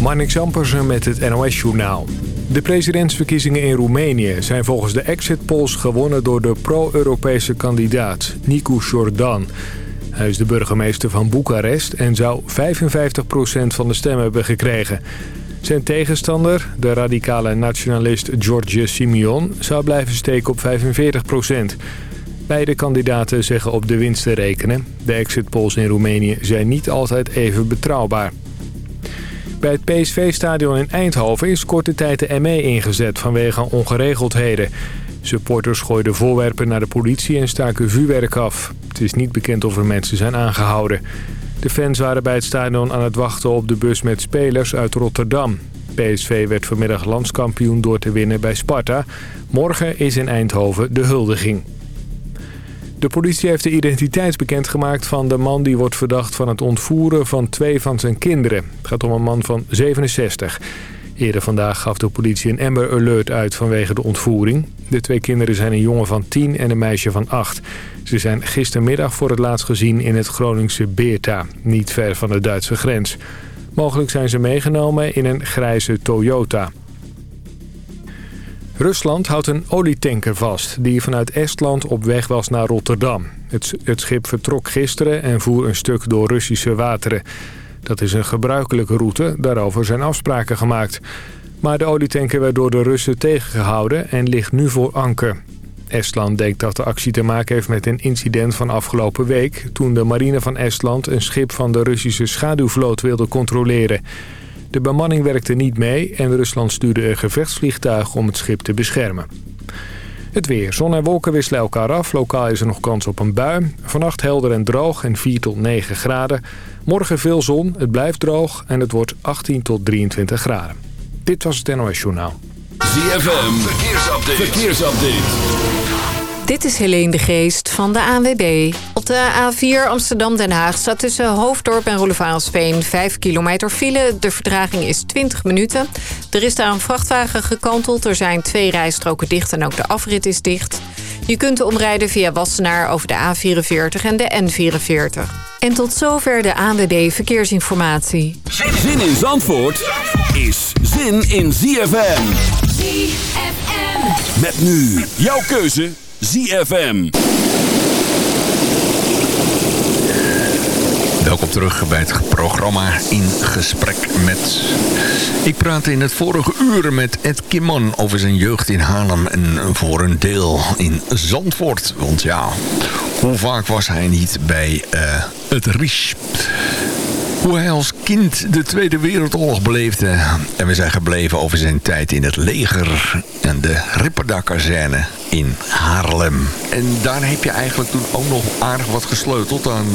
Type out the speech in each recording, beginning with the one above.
Marnix Ampersen met het NOS-journaal. De presidentsverkiezingen in Roemenië zijn volgens de exit polls gewonnen door de pro-Europese kandidaat Nicu Jordan. Hij is de burgemeester van Boekarest en zou 55% van de stemmen hebben gekregen. Zijn tegenstander, de radicale nationalist George Simeon, zou blijven steken op 45%. Beide kandidaten zeggen op de winst te rekenen. De exit polls in Roemenië zijn niet altijd even betrouwbaar. Bij het PSV-stadion in Eindhoven is korte tijd de ME ingezet vanwege ongeregeldheden. Supporters gooiden voorwerpen naar de politie en staken vuurwerk af. Het is niet bekend of er mensen zijn aangehouden. De fans waren bij het stadion aan het wachten op de bus met spelers uit Rotterdam. PSV werd vanmiddag landskampioen door te winnen bij Sparta. Morgen is in Eindhoven de huldiging. De politie heeft de identiteit bekendgemaakt van de man die wordt verdacht van het ontvoeren van twee van zijn kinderen. Het gaat om een man van 67. Eerder vandaag gaf de politie een Amber Alert uit vanwege de ontvoering. De twee kinderen zijn een jongen van 10 en een meisje van 8. Ze zijn gistermiddag voor het laatst gezien in het Groningse Beerta, niet ver van de Duitse grens. Mogelijk zijn ze meegenomen in een grijze Toyota. Rusland houdt een olietanker vast die vanuit Estland op weg was naar Rotterdam. Het, schip vertrok gisteren en voer een stuk door Russische wateren. Dat is een gebruikelijke route, daarover zijn afspraken gemaakt. Maar de olietanker werd door de Russen tegengehouden en ligt nu voor anker. Estland denkt dat de actie te maken heeft met een incident van afgelopen week... toen de marine van Estland een schip van de Russische schaduwvloot wilde controleren... De bemanning werkte niet mee en Rusland stuurde een gevechtsvliegtuig om het schip te beschermen. Het weer. Zon en wolken wisselen elkaar af. Lokaal is er nog kans op een bui. Vannacht helder en droog en 4 tot 9 graden. Morgen veel zon, het blijft droog en het wordt 18 tot 23 graden. Dit was het NOS Journaal. ZFM, verkeersupdate. verkeersupdate. Dit is Helene de Geest van de ANWB. Op de A4 Amsterdam-Den Haag staat tussen Hoofddorp en Roelevarensveen 5 kilometer file. De vertraging is 20 minuten. Er is daar een vrachtwagen gekanteld. Er zijn twee rijstroken dicht en ook de afrit is dicht. Je kunt omrijden via Wassenaar over de A44 en de N44. En tot zover de ANWB Verkeersinformatie. Zin in Zandvoort is zin in ZFM. ZFM. Met nu jouw keuze ZFM. Welkom terug bij het programma In Gesprek met... Ik praatte in het vorige uur met Ed Kimman over zijn jeugd in Haarlem... en voor een deel in Zandvoort. Want ja, hoe vaak was hij niet bij uh, het Ries? Hoe hij als kind de Tweede Wereldoorlog beleefde. En we zijn gebleven over zijn tijd in het leger en de Ripperda-kazerne in Haarlem. En daar heb je eigenlijk toen ook nog aardig wat gesleuteld aan,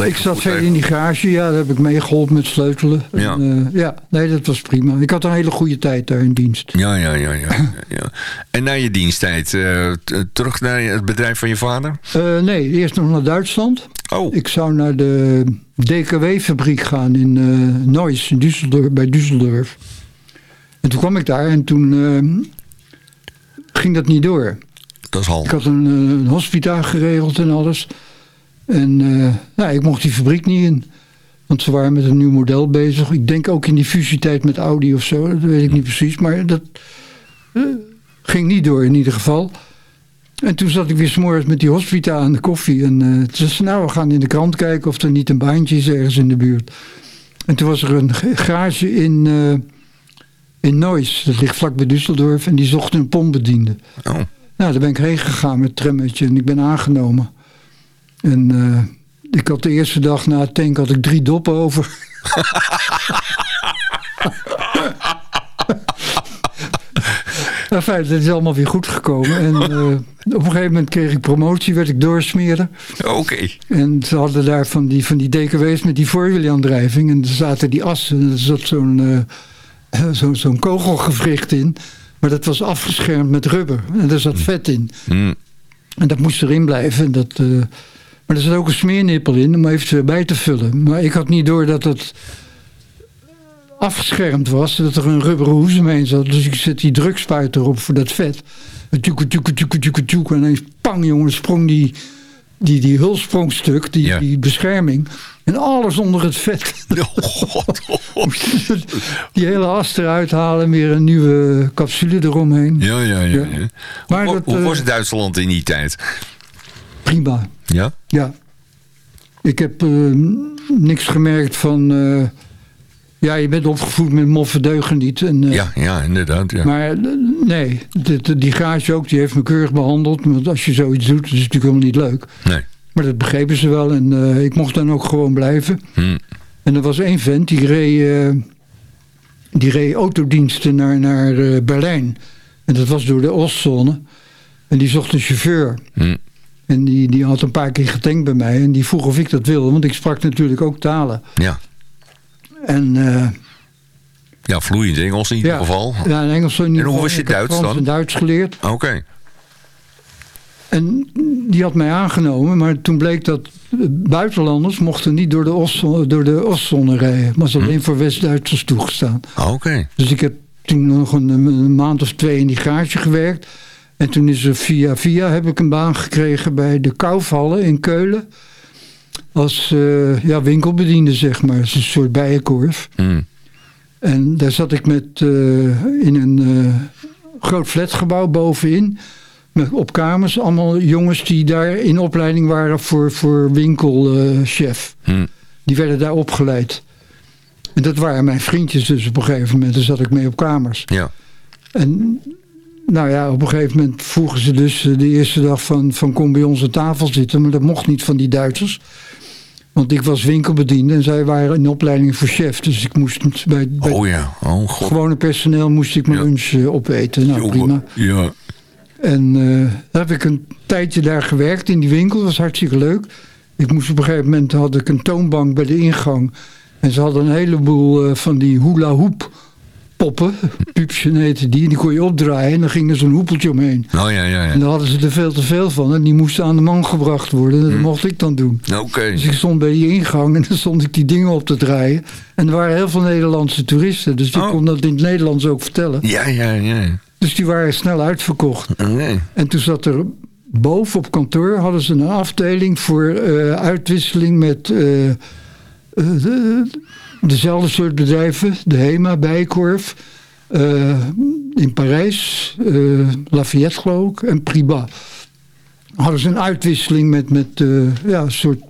uh, Ik zat verder in die garage, ja, daar heb ik mee geholpen met sleutelen. Ja. En, uh, ja, nee, dat was prima. Ik had een hele goede tijd daar in dienst. Ja, ja, ja. ja, ja. En na je diensttijd, uh, terug naar het bedrijf van je vader? nee, eerst nog naar Duitsland. Oh. Ik zou naar de DKW-fabriek gaan in uh, Neuss, in Düsseldorf, bij Düsseldorf. En toen kwam ik daar en toen uh, ging dat niet door. Dat is handig. Ik had een, uh, een hospitaal geregeld en alles. En nou, ik mocht die fabriek niet in. Want ze waren met een nieuw model bezig. Ik denk ook in die fusietijd met Audi of zo. Dat weet ik niet precies. Maar dat ging niet door in ieder geval. En toen zat ik weer s'morgens met die hospita aan de koffie. En uh, toen zei nou, we gaan in de krant kijken of er niet een baantje is ergens in de buurt. En toen was er een garage in, uh, in Neuss. Dat ligt vlak bij Düsseldorf. En die zochten een pompbediende. Oh. Nou, daar ben ik heen gegaan met het trammetje. En ik ben aangenomen. En uh, ik had de eerste dag na het tank had ik drie doppen over. Enfin, dat is allemaal weer goed gekomen. En uh, op een gegeven moment kreeg ik promotie, werd ik doorsmeren. Oké. En ze hadden daar van die, van die DKW's met die voorwielaandrijving. En er zaten die assen, en er zat zo'n uh, zo, zo'n kogelgewricht in. Maar dat was afgeschermd met rubber. En daar zat vet in. Mm. En dat moest erin blijven. Dat, uh, maar er zat ook een smeernippel in om even bij te vullen. Maar ik had niet door dat het afgeschermd was. Dat er een rubberen hoes omheen zat. Dus ik zet die drukspuit erop voor dat vet. Tjoeke, tjoeke, tjoeke, tjoeke, tjoeke. En ineens, pang jongen, sprong die, die, die hulsprongstuk, die, Ja. die bescherming. En alles onder het vet. Oh, god. die hele as eruit halen en weer een nieuwe capsule eromheen. Ja, ja, ja. Ja. ja. Maar hoe, dat, hoe eh, was Duitsland in die tijd? Prima. Ja? Ja. Ik heb eh, niks gemerkt van... eh, ja, je bent opgevoed met moffen deugen niet. En, eh, Ja, ja, inderdaad. Ja. Maar eh, nee, de- die garage ook, die heeft me keurig behandeld. Want als je zoiets doet, is natuurlijk helemaal niet leuk. Nee. Maar dat begrepen ze wel. En eh, ik mocht dan ook gewoon blijven. Hm. En er was één vent, die reed, die reed autodiensten naar, naar Berlijn. En dat was door de Oostzone. En die zocht een chauffeur. Hm. En die, die had een paar keer getankt bij mij. En die vroeg of ik dat wilde. Want ik sprak natuurlijk ook talen. Ja. En eh, ja, vloeiend Engels in ieder ja, geval. ja, in Engels in ieder hoe was je Ik Duits dan? en Duits geleerd. Oké. En die had mij aangenomen, maar toen bleek dat buitenlanders mochten niet door de, Oostzone, door de Oostzone rijden. Maar was alleen voor West-Duitsers toegestaan. Oké. Dus ik heb toen nog een, een maand of twee in die garage gewerkt. En toen is er via via heb ik een baan gekregen bij de Kaufhallen in Keulen. Als eh, ja, winkelbediende, zeg maar. Het is een soort bijenkorf. Hm. En daar zat ik met, eh, in een eh, groot flatgebouw bovenin. Met, op kamers. Allemaal jongens die daar in opleiding waren voor, voor winkelchef. Hm. die werden daar opgeleid. En dat waren mijn vriendjes dus op een gegeven moment. Daar zat ik mee op kamers. Ja. En nou ja, op een gegeven moment vroegen ze dus de eerste dag van, van kom bij aan tafel zitten. Maar dat mocht niet van die Duitsers. Want ik was winkelbediende en zij waren in opleiding voor chef. Dus ik moest bij, bij Oh ja. Oh god. gewone personeel moest ik mijn Ja. lunch eh, opeten. Nou prima. Ja. En eh, daar heb ik een tijdje daar gewerkt in die winkel. Dat was hartstikke leuk. Ik moest op een gegeven moment had ik een toonbank bij de ingang. En ze hadden een heleboel eh, van die hula hoop poppen. Piepje heette die. En die kon je opdraaien en dan ging er zo'n hoepeltje omheen. Oh ja, ja, ja. En daar hadden ze er veel te veel van. En die moesten aan de man gebracht worden. En dat mocht ik dan doen. Oké. Dus ik stond bij die ingang en dan stond ik die dingen op te draaien. En er waren heel veel Nederlandse toeristen. Dus die Oh. kon dat in het Nederlands ook vertellen. Ja, ja, ja. Dus die waren snel uitverkocht. Nee. En toen zat er boven op kantoor hadden ze een afdeling voor eh, uitwisseling met de- dezelfde soort bedrijven. De HEMA, Bijenkorf, eh, in Parijs, eh, Lafayette geloof ik, en Priba. Hadden ze een uitwisseling met, met eh, ja, soort...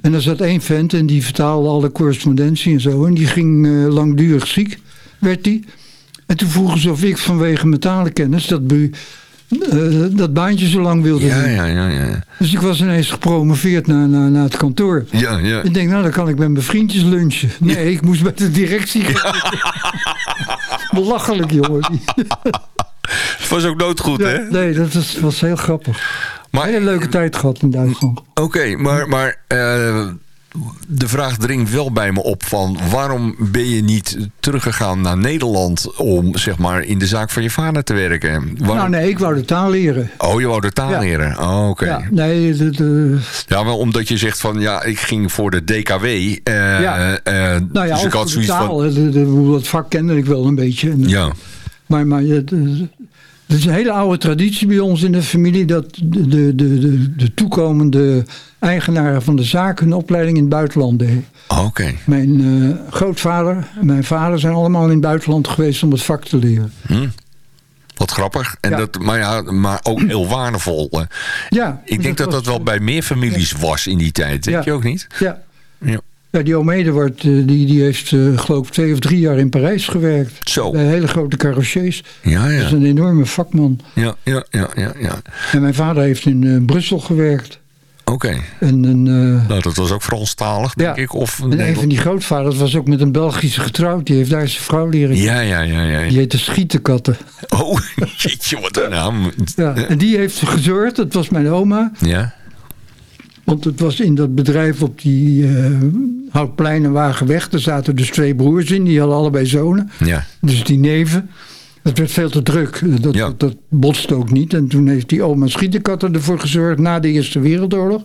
En er zat één vent en die vertaalde alle correspondentie en zo. En die ging langdurig ziek, werd die. En toen vroegen ze of ik vanwege mijn talenkennis dat, eh, dat baantje zo lang wilde Ja, doen. ja, ja, ja. Dus ik was ineens gepromoveerd naar, naar, naar het kantoor. Ja, ja. Ik denk, nou dan kan ik met mijn vriendjes lunchen. Nee, ik moest bij de directie gaan. Belachelijk, jongen. Het was ook doodgoed, hè? Nee, dat was, was heel grappig. Maar, Hele leuke tijd gehad in Duitsland. Oké, maar, maar eh, de vraag dringt wel bij me op van... waarom ben je niet teruggegaan naar Nederland... om zeg maar in de zaak van je vader te werken? Nou nee, ik wou de taal leren. Oh, je wou de taal Ja. leren? Oh, oké. Ja, Ja. nee, de, de, wel omdat je zegt van... ja, ik ging voor de DKW. eh, Ja. eh, nou ja, dus ik had de taal. van... hè. De, de, dat vak kende ik wel een beetje. En, Ja, Maar, maar ja, het is een hele oude traditie bij ons in de familie dat de, de, de, de, de toekomende eigenaren van de zaak hun opleiding in het buitenland deden. Oh, oké. Mijn eh, grootvader en mijn vader zijn allemaal in het buitenland geweest om het vak te leren. Hm. Wat grappig. En Ja. dat, maar, ja, maar ook heel waardevol. Ja, Ik denk dat dat wel bij meer families was in die tijd. Denk Ja. je ook niet? Ja, Ja. ja die oom Eduard, eh, die, die heeft eh, geloof ik twee of drie jaar in Parijs gewerkt. Zo. Bij hele grote carrossiers. Ja, Dat is ja. een enorme vakman. Ja, ja, ja, ja. ja. En mijn vader heeft in eh, Brussel gewerkt. Oké. En een, Nou, dat was ook Franstalig, denk Ja. ik. Of en een van die grootvaders was ook met een Belgische getrouwd. Die heeft daar zijn vrouw leren Ja, ja, ja, ja. Die heette Schietenkatten. Oh, jeetje, wat een naam. Ja, en die heeft gezorgd, dat was mijn oma. Ja, Want het was in dat bedrijf op die Houtplein en Wagenweg. Er zaten dus twee broers in, die hadden allebei zonen. ja. Dus die neven. Het werd veel te druk. Dat, Ja. dat, dat botste ook niet. En toen heeft die oma Schietenkatten ervoor gezorgd, na de Eerste Wereldoorlog...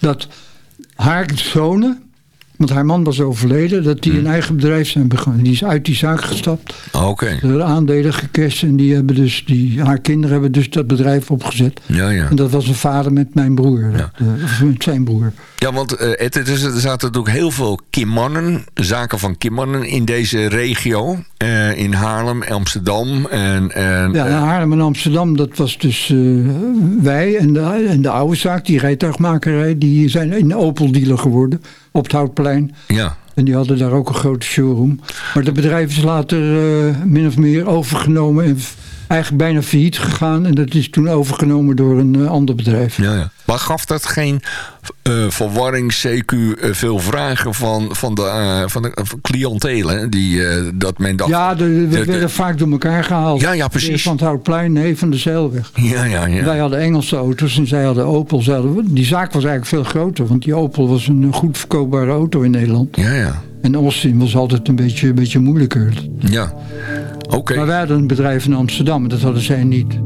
dat haar zonen Want haar man was overleden, dat die een eigen bedrijf zijn begonnen. Die is uit die zaak gestapt. Oké. Er aandelen gecashed en die hebben dus, die, haar kinderen hebben dus dat bedrijf opgezet. Ja, ja. En dat was een vader met mijn broer, Ja. eh, of met zijn broer. Ja, want het, het is, er zaten natuurlijk heel veel kimmannen, zaken van kimmannen in deze regio. Eh, in Haarlem, Amsterdam en... en Ja, en Haarlem en Amsterdam, dat was dus wij en de, en de oude zaak, die rijtuigmakerij, die zijn een Opel dealer geworden op het Houtplein. ja. En die hadden daar ook een grote showroom. Maar het bedrijf is later eh, min of meer overgenomen en eigenlijk bijna failliet gegaan. En dat is toen overgenomen door een eh, ander bedrijf. Ja, ja. Maar gaf dat geen eh, verwarring, CQ, eh, veel vragen van, van de, eh, van de uh, cliëntelen? Die, dat men dacht... Ja, de, we de- de- werden vaak door elkaar gehaald. Ja, ja, precies. Van het Houtplein, nee, van de Zeilweg. Ja, ja, ja. Wij hadden Engelse auto's en zij hadden Opel. Zij hadden- die zaak was eigenlijk veel groter, want die Opel was een goed verkoopbare auto in Nederland. Ja, ja. En Austin was altijd een beetje, een beetje moeilijker. Ja. Oké. Maar wij hadden een bedrijf in Amsterdam dat hadden zij niet.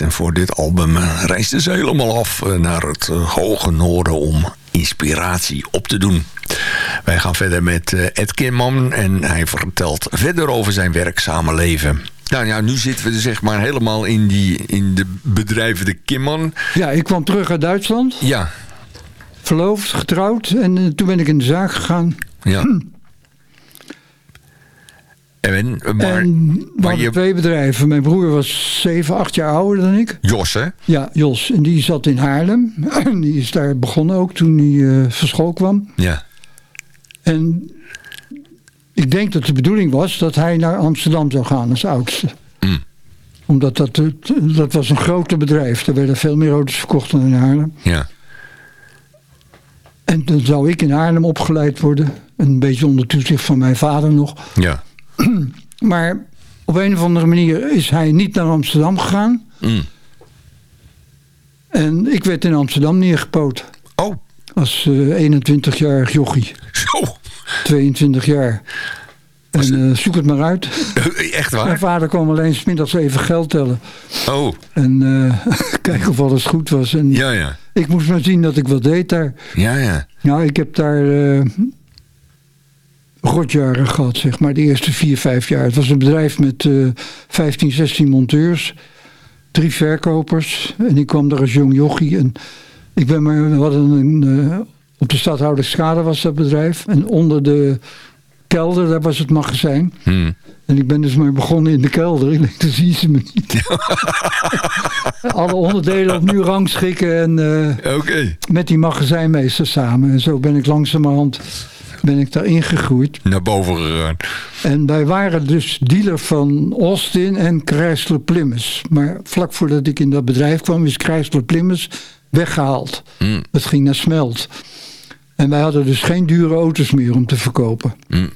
En voor dit album reisden ze helemaal af naar het hoge noorden om inspiratie op te doen. Wij gaan verder met Ed Kimman en hij vertelt verder over zijn werkzame leven. Nou ja, nu zitten we zeg maar helemaal in, die, in de bedrijven de Kimman. Ja, ik kwam terug uit Duitsland. Ja. Verloofd, getrouwd en toen ben ik in de zaak gegaan. Ja. En, maar, en je... twee bedrijven. Mijn broer was 7, 8 jaar ouder dan ik. Jos, hè? Ja, Jos. En die zat in Haarlem. En die is daar begonnen ook toen hij uh, van school kwam. Ja. En ik denk dat de bedoeling was dat hij naar Amsterdam zou gaan als oudste. Mm. Omdat dat, dat was een groter bedrijf. Er werden veel meer auto's verkocht dan in Haarlem. Ja. En dan zou ik in Haarlem opgeleid worden. Een beetje onder toezicht van mijn vader nog. Ja. Maar op een of andere manier is hij niet naar Amsterdam gegaan. Mm. En ik werd in Amsterdam neergepoot. Oh. Als uh, eh, 21-jarig jochie. Zo. 22 jaar. En uh, zoek het maar uit. Echt waar? Mijn vader kwam alleen smiddags even geld tellen. Oh. En uh, kijken of alles goed was. En ja, ja. Ik moest maar zien dat ik wat deed daar. Ja, ja. Nou, ik heb daar rotjaren gehad, zeg maar. De eerste vier, vijf jaar. Het was een bedrijf met uh, 15, 16 monteurs. Drie verkopers. En ik kwam daar als jong jochie. En ik ben maar... We hadden een... op de stadhouderschade was dat bedrijf. En onder de kelder, daar was het magazijn. Hmm. En ik ben dus maar begonnen in de kelder. Ik denk, dan zien ze me niet. Alle onderdelen opnieuw rangschikken. En uh, met die magazijnmeester samen. En zo ben ik langzamerhand ben ik daarin gegroeid. Naar boven gegaan. En wij waren dus dealer van Austin en Chrysler Plymouth. Maar vlak voordat ik in dat bedrijf kwam is Chrysler Plymouth weggehaald. Mm. Het ging naar smelt. En wij hadden dus geen dure auto's meer om te verkopen. Mm.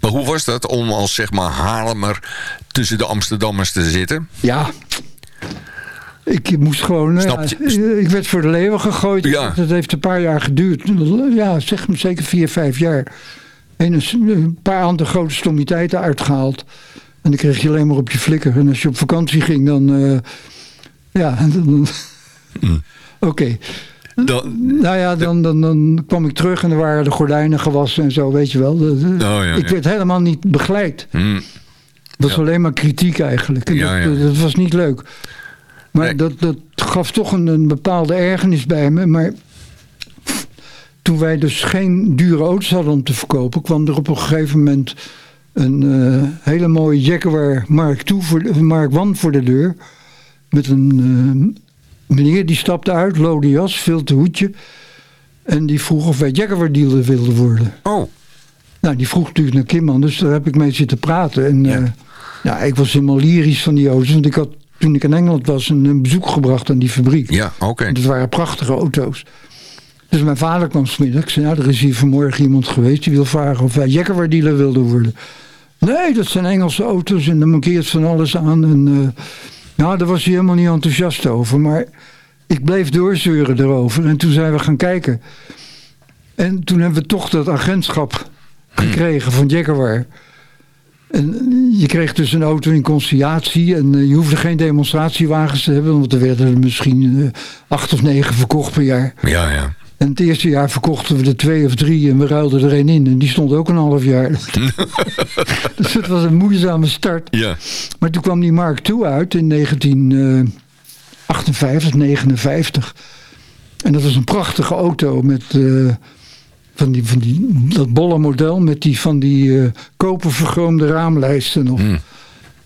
Maar hoe was dat om als zeg maar Haarlemmer tussen de Amsterdammers te zitten? Ja, ik moest gewoon... Ja, ik werd voor de leeuwen gegooid. Ja. Dat heeft een paar jaar geduurd. Ja, zeg maar zeker vier, vijf jaar. En een paar andere grote stommiteiten uitgehaald. En dan kreeg je alleen maar op je flikker. En als je op vakantie ging, dan... Uh, ja, dan... Mm. Oké. nou ja, dan, dan, dan kwam ik terug en er waren de gordijnen gewassen en zo, weet je wel. Oh, ja, ik werd helemaal niet begeleid. Mm. Dat was alleen maar kritiek eigenlijk. Ja, dat, dat, was niet leuk. Maar dat, dat gaf toch een, een, bepaalde ergernis bij me. Maar toen wij dus geen dure auto's hadden om te verkopen... kwam er op een gegeven moment een uh, hele mooie Jaguar Mark, II voor, Mark I voor de deur. Met een uh, meneer die stapte uit, lode jas, te hoedje. En die vroeg of wij Jaguar dealer wilden worden. Oh. Nou, die vroeg natuurlijk naar Kimman, dus daar heb ik mee zitten praten. En ja. Uh, ja, ik was helemaal lyrisch van die auto's. Want ik had toen ik in Engeland was een, een bezoek gebracht aan die fabriek. Ja, oké. Okay. Dat waren prachtige auto's. Dus mijn vader kwam smiddags. Nou, er is hier vanmorgen iemand geweest... die wil vragen of wij Jaguar dealer wilden worden. Nee, dat zijn Engelse auto's en dan mankeert van alles aan. En, uh, nou, daar was hij helemaal niet enthousiast over. Maar ik bleef doorzeuren erover. En toen zijn we gaan kijken. En toen hebben we toch dat agentschap gekregen van Jaguar... En je kreeg dus een auto in conciliatie en uh, je hoefde geen demonstratiewagens te hebben, want er werden er misschien uh, acht of negen verkocht per jaar. Ja, ja. En het eerste jaar verkochten we er twee of drie en we ruilden er een in. En die stond ook een half jaar. dus het was een moeizame start. Ja. Maar toen kwam die Mark II uit in 1958, 59. En dat was een prachtige auto met... Uh, van die, van die, dat bolle model met die van die uh, koper vergroomde raamlijsten nog. Mm.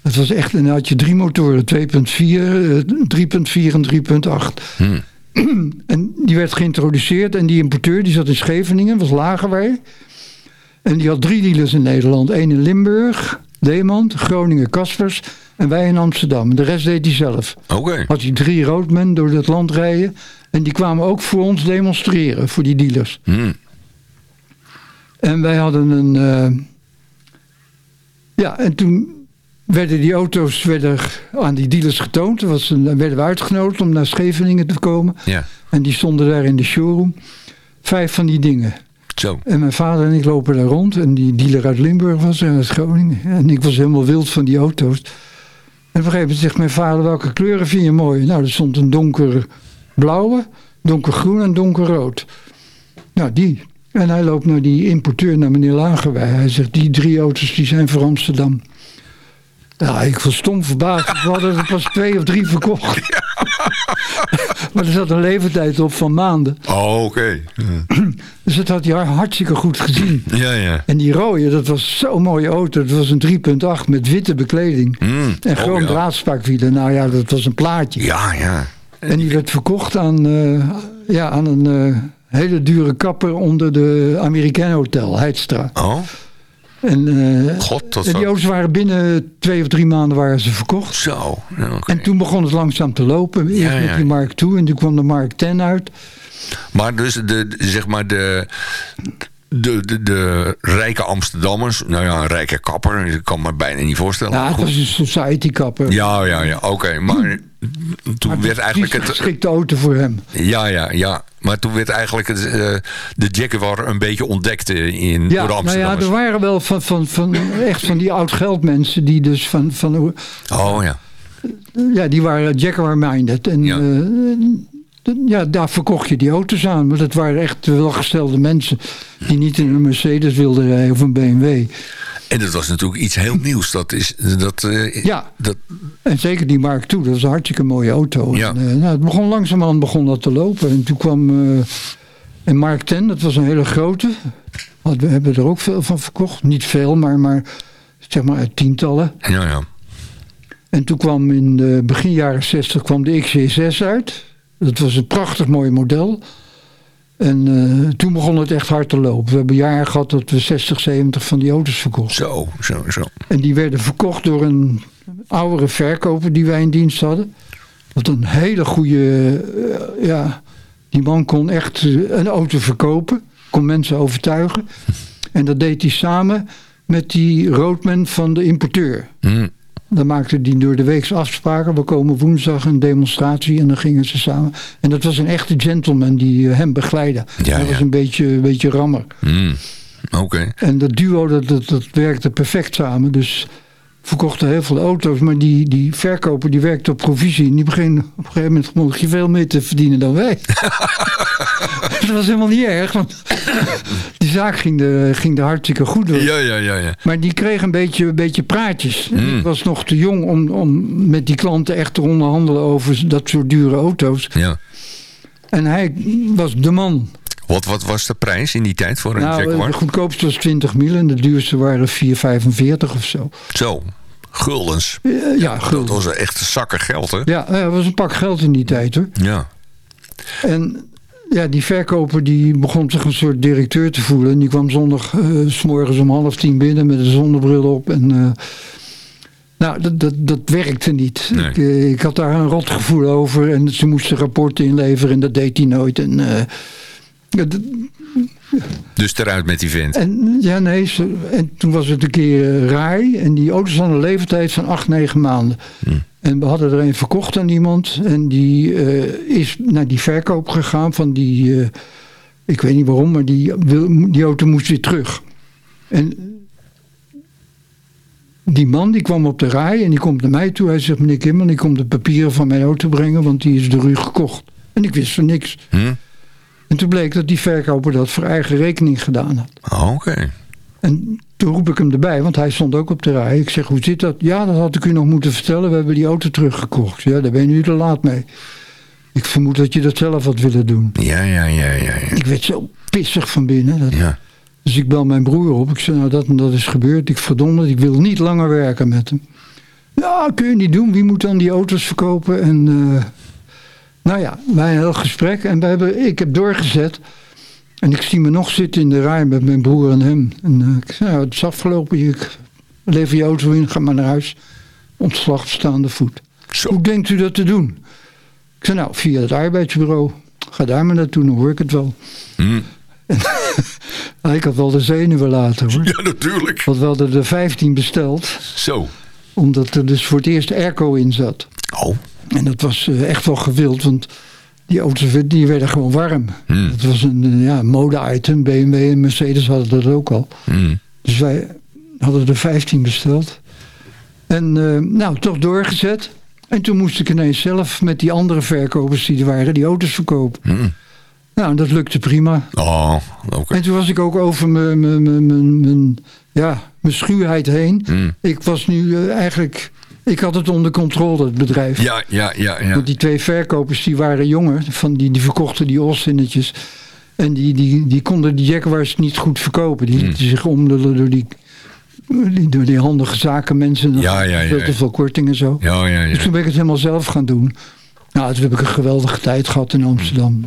Het was echt, en dan had je drie motoren, 2.4, uh, 3.4 en 3.8. Mm. en die werd geïntroduceerd en die importeur, die zat in Scheveningen, was Lagerwij. En die had drie dealers in Nederland. Eén in Limburg, Demand, Groningen, Kaspers en wij in Amsterdam. De rest deed hij zelf. Oké. Okay. Had hij drie roadmen door het land rijden. En die kwamen ook voor ons demonstreren, voor die dealers. Mm. En wij hadden een... Uh, ja, en toen werden die auto's werden aan die dealers getoond. Was een, werden we uitgenodigd om naar Scheveningen te komen. Ja. En die stonden daar in de showroom. Vijf van die dingen. Zo. En mijn vader en ik lopen daar rond. En die dealer uit Limburg was er, uit Groningen. En ik was helemaal wild van die auto's. En op een gegeven moment zegt mijn vader, welke kleuren vind je mooi? Nou, er stond een donkerblauwe, donkergroen en donkerrood. Nou, die. En hij loopt naar die importeur, naar meneer Lagerwij. Hij zegt, die drie auto's die zijn voor Amsterdam. Ja, ik was stom verbaasd. We hadden er pas twee of drie verkocht. maar er zat een leeftijd op van maanden. Oh, oké. Dus dat had hij hartstikke goed gezien. Ja, ja. En die rode, dat was zo'n mooie auto. Dat was een 3.8 met witte bekleding. Mm. En Oh, gewoon ja. draadspakwielen. Nou ja, dat was een plaatje. Ja, ja. En die werd verkocht aan, eh, ja, aan een eh, hele dure kapper onder de American Hotel, Heidstra. Oh, En, eh, god, dat en die auto's waren binnen twee of drie maanden waren ze verkocht. Zo. En toen begon het langzaam te lopen. Eerst Ja, ja. met die Mark II en toen kwam de Mark 10 uit. Maar dus de, zeg maar de, de, de, de rijke Amsterdammers, nou ja, een rijke kapper, ik kan me bijna niet voorstellen. Ja, het was een society kapper. ja, ja, ja, oké. Maar toen Maar werd het eigenlijk het... geschikte auto voor hem. Ja, ja, ja. Maar toen werd eigenlijk het, eh, de Jaguar een beetje ontdekt eh, in, door Ja, nou ja, er waren wel van, van, van, echt van die oud geldmensen die dus van, van Oh ja. ja, die waren Jaguar-minded. En Ja. ja. ja, daar verkocht je die auto's aan. Maar dat waren echt welgestelde mensen die niet in een Mercedes wilden rijden of een BMW. En dat was natuurlijk iets heel nieuws. Dat is, dat, eh, Ja. dat, En zeker die Mark II, dat was een hartstikke mooie auto. Ja. En, eh, nou, het begon langzamerhand begon dat te lopen. En toen kwam eh een Mark 10, dat was een hele grote. Want We hebben er ook veel van verkocht. Niet veel, maar, maar zeg maar uit tientallen. ja, ja. En toen kwam in de begin jaren 60 kwam de XC6 uit. Dat was een prachtig mooi model. En eh, toen begon het echt hard te lopen. We hebben jaren gehad dat we 60, 70 van die auto's verkochten. Zo, zo, zo. En die werden verkocht door een oudere verkoper die wij in dienst hadden. Dat een hele goede, eh, ja, die man kon echt eh, een auto verkopen. Kon mensen overtuigen. En dat deed hij samen met die roadman van de importeur. Hm. Dan maakten die door de week afspraken. We komen woensdag een demonstratie en dan gingen ze samen. En dat was een echte gentleman die eh, hem begeleidde. Ja, ja. was een beetje, een beetje rammer. Hm. Oké. En dat duo dat, dat, dat werkte perfect samen. Dus verkochten heel veel auto's. Maar die, die verkoper die werkte op provisie. En die begin op een gegeven moment mocht je veel meer te verdienen dan wij. dat was helemaal niet erg. Want die zaak ging er, ging er hartstikke goed door. Ja, ja, ja, ja. Maar die kreeg een beetje, een beetje praatjes. Mm. Ik was nog te jong om, om met die klanten echt te onderhandelen over dat soort dure auto's. ja. En hij was de man. Wat, wat was de prijs in die tijd voor een Nou, Jaguar? de goedkoopste was 20 mil en de duurste waren 4,45 of zo. Zo, guldens. Eh, ja, Dat gulden. was echt zakken geld, hè? Ja, eh, dat was een pak geld in die tijd hoor. Ja. En ja, die verkoper die begon zich een soort directeur te voelen. En die kwam zondag eh, s morgens om half tien binnen met een zonnebril op. En eh, nou, dat, dat, dat werkte niet. Nee. Ik, eh, ik had daar een rot gevoel over. En ze moesten rapporten inleveren en dat deed hij nooit. En, eh, ja, Dus eruit met die vent. en ja, nee. ze- en toen was het een keer eh, raai. En die auto's hadden een leeftijd van acht, negen maanden. En we hadden er een verkocht aan iemand. En die eh, is naar die verkoop gegaan van die... eh, ik weet niet waarom, maar die, die auto moest weer terug. En die man die kwam op de rij en die komt naar mij toe. Hij zegt, meneer Kimmer, ik kom de papieren van mijn auto brengen, want die is door u gekocht. En ik wist van niks. Hm? En toen bleek dat die verkoper dat voor eigen rekening gedaan had. Oh, Oké. En toen roep ik hem erbij, want hij stond ook op de rij. Ik zeg, hoe zit dat? Ja, dat had ik u nog moeten vertellen. We hebben die auto teruggekocht. Ja, daar ben je nu te laat mee. Ik vermoed dat je dat zelf had willen doen. Ja, ja, ja, ja. ja. Ik werd zo pissig van binnen. Dat- ja. Dus ik bel mijn broer op. Ik zeg, nou dat en dat is gebeurd. Ik verdonde, ik wil niet langer werken met hem. Ja, kun je niet doen. Wie moet dan die auto's verkopen? En eh, nou ja, wij een heel gesprek. En wij hebben, ik heb doorgezet. En ik zie me nog zitten in de rij met mijn broer en hem. En eh, ik zei, nou, het is afgelopen. Ik lever je auto in, ga maar naar huis. Ontslag staande voet. Zo. Hoe denkt u dat te doen? Ik zei, nou, via het arbeidsbureau. Ga daar maar naartoe, dan hoor ik het wel. Hm. Nou, ik had wel de zenuwen laten hoor. Ja, natuurlijk. Want we hadden er 15 besteld. Zo. Omdat er dus voor het eerst airco in zat. Oh. En dat was eh, echt wel gewild. Want die auto's die werden gewoon warm. Hmm. Het was een ja, mode-item. BMW en Mercedes hadden dat ook al. Hmm. Dus wij hadden er 15 besteld. En eh, nou, toch doorgezet. En toen moest ik ineens zelf met die andere verkopers die er waren, die auto's verkopen. Hmm. Nou, dat lukte prima. Oh. En toen was ik ook over mijn, ja, mijn schuwheid heen. Hmm. Ik was nu eh, eigenlijk... Ik had het onder controle, het bedrijf. Ja, ja, ja, ja. Want die twee verkopers die waren jonger. Van die, die verkochten die Austinnetjes. En die, die, die konden die Jaguars niet goed verkopen. Die lieten zich omlullen door die, door die handige zakenmensen. Ja, ja, ja, Veel te veel korting en zo. Ja, ja, Dus ja. toen ben ik het helemaal zelf gaan doen. Nou, toen heb ik een geweldige tijd gehad in Amsterdam.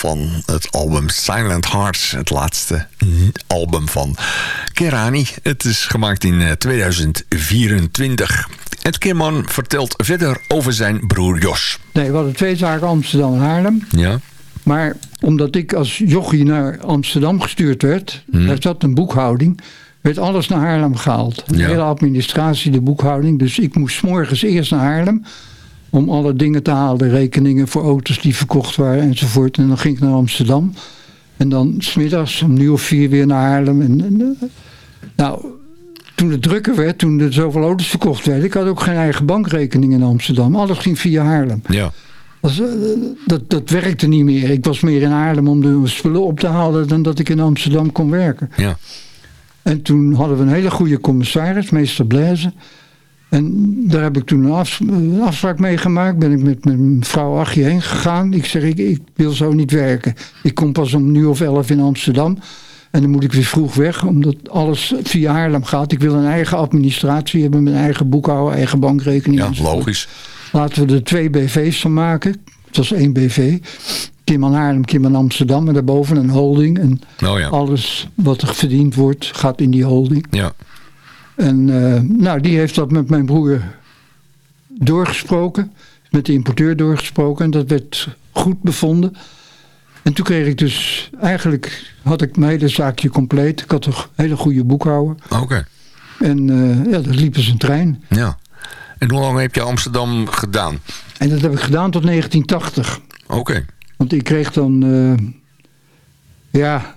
Van het album Silent Hearts. Het laatste album van Kerani. Het is gemaakt in eh, 2024. En Ed Kimman vertelt verder over zijn broer Jos. Nee, we hadden twee zaken Amsterdam en Haarlem. Ja? Maar omdat ik als jochie naar Amsterdam gestuurd werd, Hmm. daar zat een boekhouding, werd alles naar Haarlem gehaald. De Ja. hele administratie, de boekhouding. Dus ik moest morgens eerst naar Haarlem om alle dingen te halen. Rekeningen voor auto's die verkocht waren enzovoort. En dan ging ik naar Amsterdam. En dan smiddags om nu of vier weer naar Haarlem. En, en, eh, nou, toen het drukker werd, toen er zoveel auto's verkocht werden... ik had ook geen eigen bankrekening in Amsterdam. Alles ging via Haarlem. Ja. Dat, eh, dat, dat werkte niet meer. Ik was meer in Haarlem om de spullen op te halen dan dat ik in Amsterdam kon werken. Ja. En toen hadden we een hele goede commissaris, meester Blaise. En daar heb ik toen een, afs- een afspraak mee gemaakt. Ben ik met mijn vrouw Achie heen gegaan. Ik zeg, ik, ik wil zo niet werken. Ik kom pas om nu of elf in Amsterdam. En dan moet ik weer vroeg weg, omdat alles via Haarlem gaat. Ik wil een eigen administratie hebben, mijn eigen boekhouder, eigen bankrekening. Ja, enzovoort. logisch. Laten we er twee BV's van maken. Het was één BV. Kimman Haarlem, Kimman Amsterdam. En daarboven een holding. En Oh ja. alles wat er verdiend wordt, gaat in die holding. Ja. En eh, nou, die heeft dat met mijn broer doorgesproken. Met de importeur doorgesproken. En dat werd goed bevonden. En toen kreeg ik dus... Eigenlijk had ik mijn hele zaakje compleet. Ik had een hele goede boekhouder. Oké. En eh, ja, dat liep als een trein. Ja. En hoe lang heb je Amsterdam gedaan? En dat heb ik gedaan tot 1980. Oké. Want ik kreeg dan, eh, ja,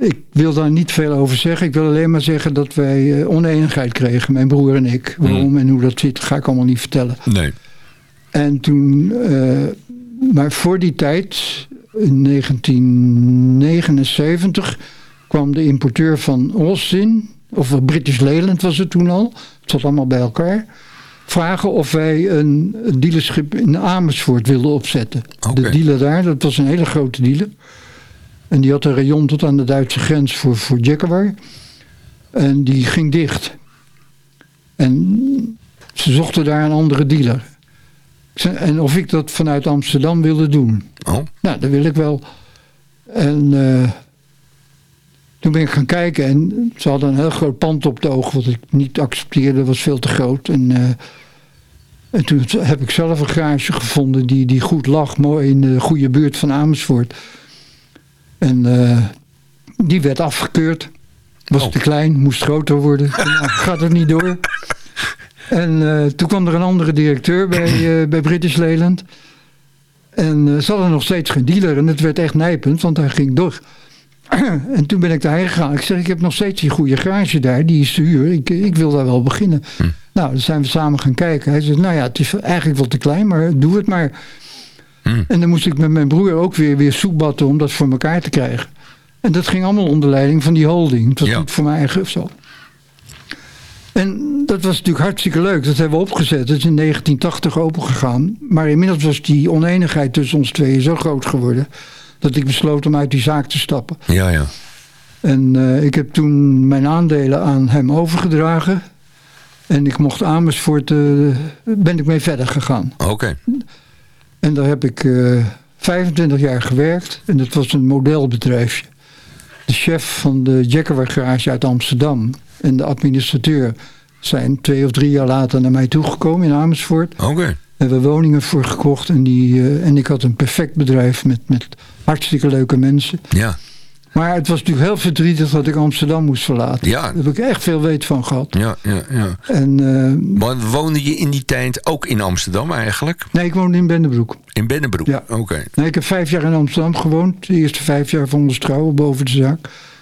ik wil daar niet veel over zeggen. Ik wil alleen maar zeggen dat wij eh, oneenigheid kregen, mijn broer en ik. Waarom en hoe dat zit, ga ik allemaal niet vertellen. Nee. En toen, eh, maar voor die tijd, in 1979, kwam de importeur van Austin, of British Leyland was het toen al, het zat allemaal bij elkaar, vragen of wij een dealerschip in Amersfoort wilden opzetten. De dealer daar, dat was een hele grote dealer. En die had een rayon tot aan de Duitse grens voor, voor. En die ging dicht. En ze zochten daar een andere dealer. En of ik dat vanuit Amsterdam wilde doen. Oh. Nou, dat wil ik wel. En eh, toen ben ik gaan kijken en ze hadden een heel groot pand op het oog, wat ik niet accepteerde, dat was veel te groot. En, eh, en toen heb ik zelf een garage gevonden die, die goed lag, mooi in de goede buurt van Amersfoort. En eh, die werd afgekeurd. Was Oh. te klein, moest groter worden. En, nou, gaat het niet door. En eh, toen kwam er een andere directeur bij, eh, bij British Leyland. En eh, ze hadden nog steeds geen dealer. En het werd echt nijpend, want hij ging door. en toen ben ik daarheen gegaan. Ik zeg, ik heb nog steeds die goede garage daar. Die is te huur. Ik, ik wil daar wel beginnen. Nou, dan zijn we samen gaan kijken. Hij zegt, nou ja, het is eigenlijk wel te klein, maar doe het maar. En dan moest ik met mijn broer ook weer, weer soepbatten om dat voor elkaar te krijgen. En dat ging allemaal onder leiding van die holding. Het was Ja. voor mijn eigen zo. En dat was natuurlijk hartstikke leuk. Dat hebben we opgezet. Het is in 1980 opengegaan. Maar inmiddels was die oneenigheid tussen ons tweeën zo groot geworden... dat ik besloot om uit die zaak te stappen. Ja, ja. En eh, ik heb toen mijn aandelen aan hem overgedragen. En ik mocht Amersfoort, eh, ben ik mee verder gegaan. Oké. En daar heb ik eh 25 jaar gewerkt. En dat was een modelbedrijfje. De chef van de Jaguar garage uit Amsterdam en de administrateur zijn twee of drie jaar later naar mij toegekomen in Amersfoort. Oké. Hebben we woningen voor gekocht en, die, eh, en ik had een perfect bedrijf met, met hartstikke leuke mensen. Ja. Maar het was natuurlijk heel verdrietig dat ik Amsterdam moest verlaten. Ja. Daar heb ik echt veel weet van gehad. Ja, ja, ja. En eh, Maar woonde je in die tijd ook in Amsterdam eigenlijk? nee, ik woonde in Bennebroek. In Bennebroek? Ja. Oké. Nee, ik heb vijf jaar in Amsterdam gewoond. De eerste vijf jaar van ons trouwen boven de zaak.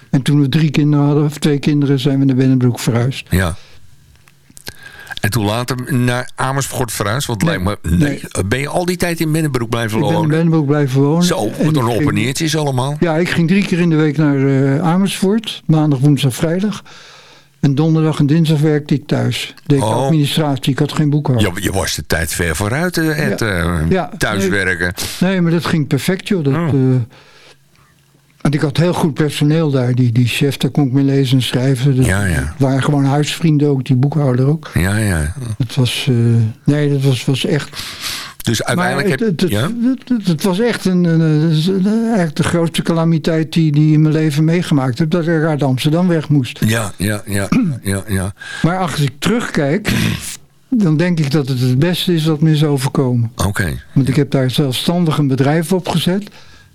En toen we drie kinderen hadden, of twee kinderen, zijn we naar Bennebroek verhuisd. Ja. En toen later naar Amersfoort verhuisd? Want Nee. lijkt me... Nee. Ben je al die tijd in Bennebroek blijven Ik ben in wonen? Bennebroek blijven wonen. Zo, wat een op en neertjes allemaal. Ja, ik ging drie keer in de week naar eh, Amersfoort. Maandag, woensdag, vrijdag. En donderdag en dinsdag werkte ik thuis. Deed ik Oh. administratie. Ik had geen boekhouden. Ja, je was de tijd ver vooruit, eh, het eh, Ja, thuiswerken. Nee, maar dat ging perfect, joh. Dat, Oh. eh, want ik had heel goed personeel daar. Die, die chef, daar kon ik mee lezen en schrijven. Dat Ja, ja. waren gewoon huisvrienden ook, die boekhouder ook. Ja, ja. Het was, eh, nee, dat was, was echt Dus uiteindelijk maar heb het, ja? het, het, het was echt een, een, een- een- eigenlijk de grootste calamiteit die, die in mijn leven meegemaakt heb. Dat ik uit Amsterdam weg moest. Ja, ja, ja, ja, ja. Maar als ik terugkijk, dan denk ik dat het het beste is wat me is overkomen. Oké. Want ik heb daar zelfstandig een bedrijf opgezet.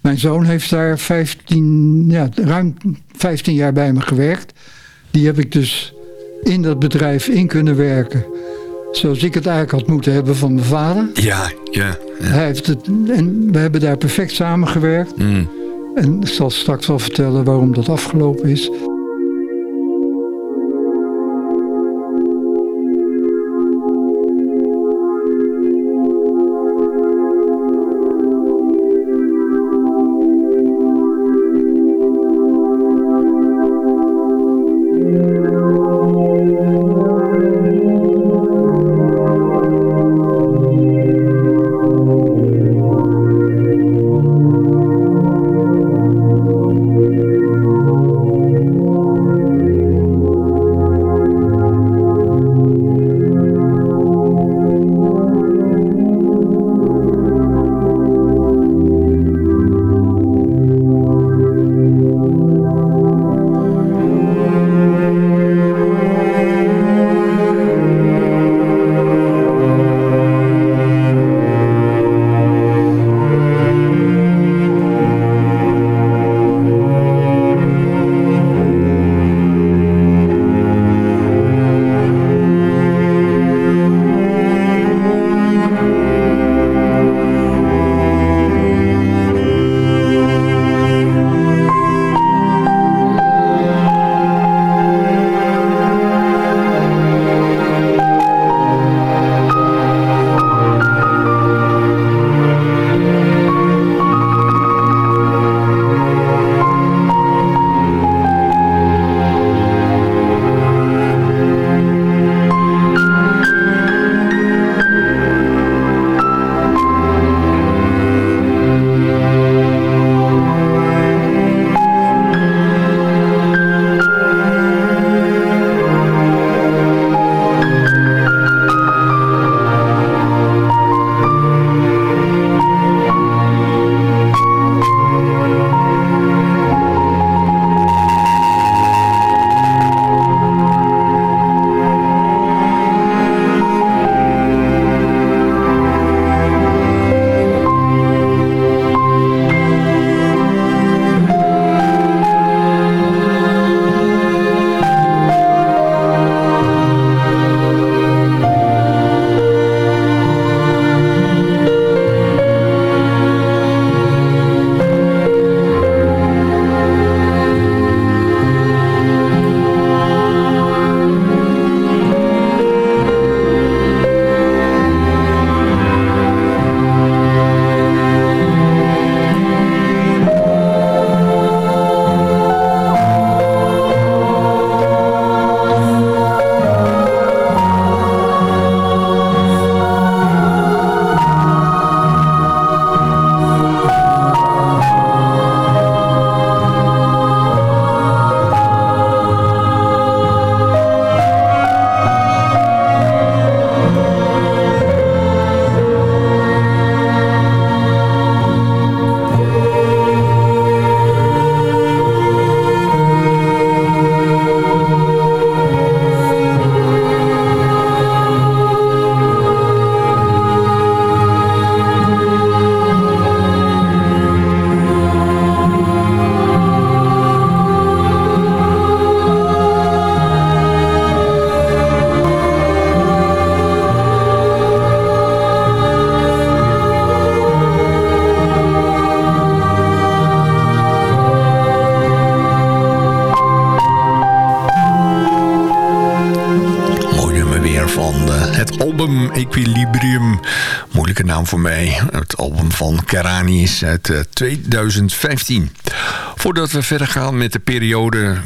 Mijn zoon heeft daar 15, ja, ruim 15 jaar bij me gewerkt. Die heb ik dus in dat bedrijf in kunnen werken. Zoals ik het eigenlijk had moeten hebben van mijn vader. Ja, ja. ja. Hij heeft het, en we hebben daar perfect samengewerkt. Mm. En ik zal straks wel vertellen waarom dat afgelopen is. Naam voor mij. Het album van Kerani is uit eh, 2015. Voordat we verder gaan met de periode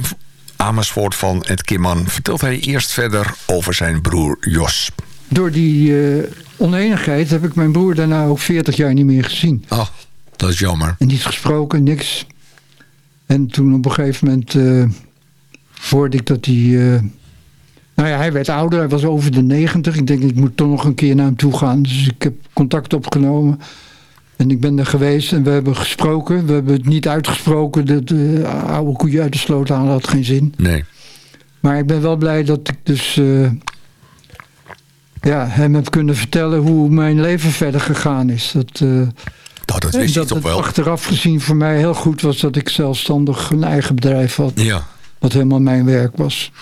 Amersfoort van Ed Kimman... vertelt hij eerst verder over zijn broer Jos. Door die eh, oneenigheid heb ik mijn broer daarna ook 40 jaar niet meer gezien. Oh, dat is jammer. En niet gesproken, niks. En toen op een gegeven moment eh, hoorde ik dat hij eh, Nou ja, hij werd ouder, hij was over de 90. Ik denk, ik moet toch nog een keer naar hem toe gaan. Dus ik heb contact opgenomen. En ik ben er geweest en we hebben gesproken. We hebben het niet uitgesproken. De, de oude koeien uit de sloot halen had geen zin. Nee. Maar ik ben wel blij dat ik dus uh, ja, hem heb kunnen vertellen hoe mijn leven verder gegaan is. Dat, uh, nou, dat wist dat toch wel. achteraf gezien voor mij heel goed was dat ik zelfstandig een eigen bedrijf had. Ja. Wat helemaal mijn werk was.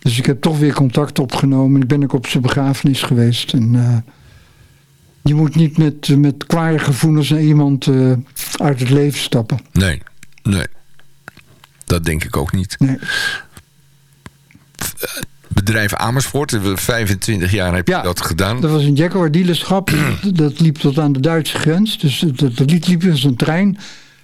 Dus ik heb toch weer contact opgenomen. Ik ben ook op zijn begrafenis geweest. En, uh, je moet niet met, met kwaaie gevoelens naar iemand uh, uit het leven stappen. Nee, nee. Dat denk ik ook niet. Nee. Bedrijf Amersfoort, 25 jaar heb je ja, dat gedaan. dat was een Jaguar dealerschap. dat liep tot aan de Duitse grens. Dus dat, dat liep als een trein.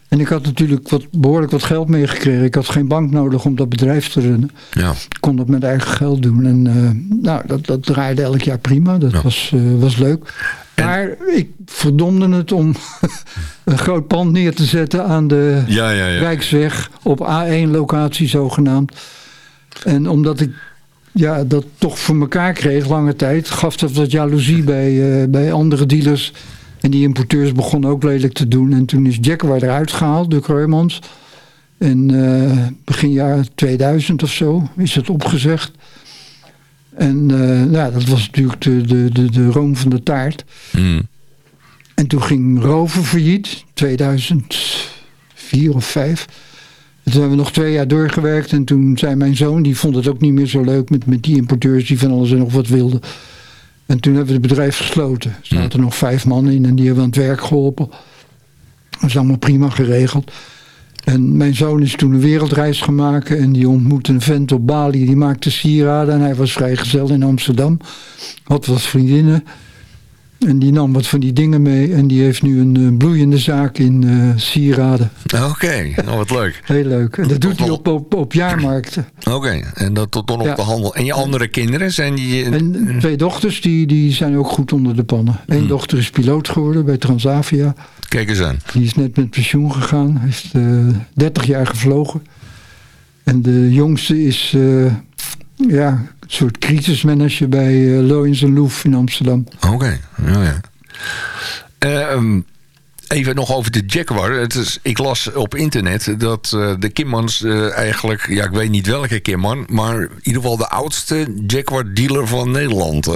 En ik had natuurlijk wat, behoorlijk wat geld meegekregen. Ik had geen bank nodig om dat bedrijf te runnen. Ja. Ik kon dat met eigen geld doen. En uh, nou, dat, dat draaide elk jaar prima. Dat ja. was, uh, was leuk. Maar ik verdomde het om een groot pand neer te zetten aan de ja, ja, ja. Rijksweg op A1 locatie zogenaamd. En omdat ik ja, dat toch voor elkaar kreeg lange tijd, gaf dat wat jaloezie bij, uh, bij andere dealers. En die importeurs begonnen ook lelijk te doen. En toen is Jaguar eruit gehaald, de Kreumans. En uh, begin jaar 2000 of zo is het opgezegd. En uh, nou, dat was natuurlijk de, de, de, de room van de taart. Mm. En toen ging Rover failliet, 2004 of 5. En toen hebben we nog twee jaar doorgewerkt. En toen zei mijn zoon, die vond het ook niet meer zo leuk met, met die importeurs die van alles en nog wat wilden. En toen hebben we het bedrijf gesloten. Er zaten nog vijf man in en die hebben aan het werk geholpen. Dat is allemaal prima geregeld. En mijn zoon is toen een wereldreis gemaakt en die ontmoette een vent op Bali. Die maakte sieraden en hij was vrijgezel in Amsterdam. Had wat vriendinnen. En die nam wat van die dingen mee en die heeft nu een uh, bloeiende zaak in uh, sieraden. Oké, okay. nou wat leuk. Heel leuk. En dat doet hij op, op, op jaarmarkten. Oké, okay. en dat tot dan op ja. de handel. En je andere kinderen zijn die... En twee dochters, die, die zijn ook goed onder de pannen. Eén hmm. dochter is piloot geworden bij Transavia. Kijk eens aan. Die is net met pensioen gegaan. Heeft uh, 30 jaar gevlogen. En de jongste is ja, soort crisismanager bij uh, Loins Loef in Amsterdam. Oké, okay. ja. Uh, even nog over de Jaguar. Het is, ik las op internet dat uh, de Kimmans uh, eigenlijk... Ja, ik weet niet welke Kimman... maar in ieder geval de oudste Jaguar-dealer van Nederland...